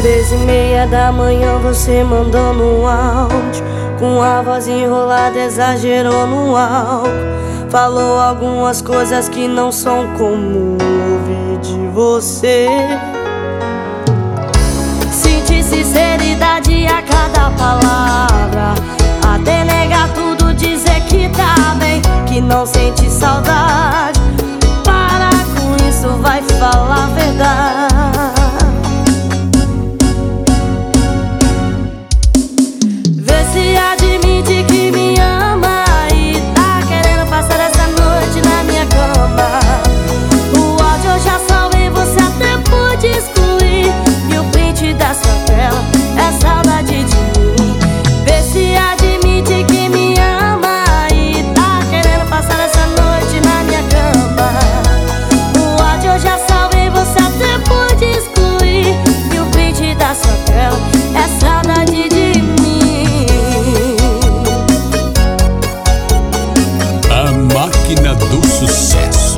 Três e meia da manhã você mandando um áudio. Com a voz enrolada exagerou no álcool. Falou algumas coisas que não são comum ouvir de você. Senti sinceridade a cada palavra. Até negar tudo, dizer que tá bem Que não sente saudade. Para com isso, vai falar do sucesso.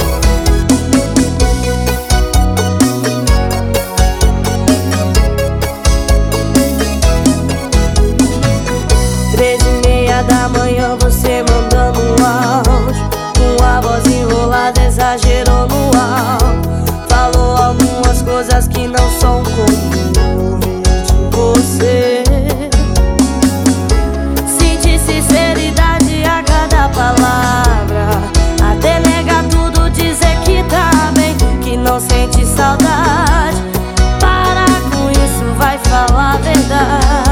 Sente saudade. Para com isso, vai falar a verdade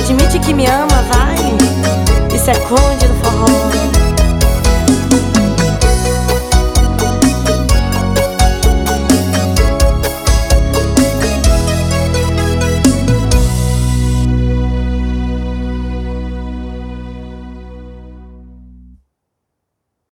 Admite que me ama, vai. E se esconde no forró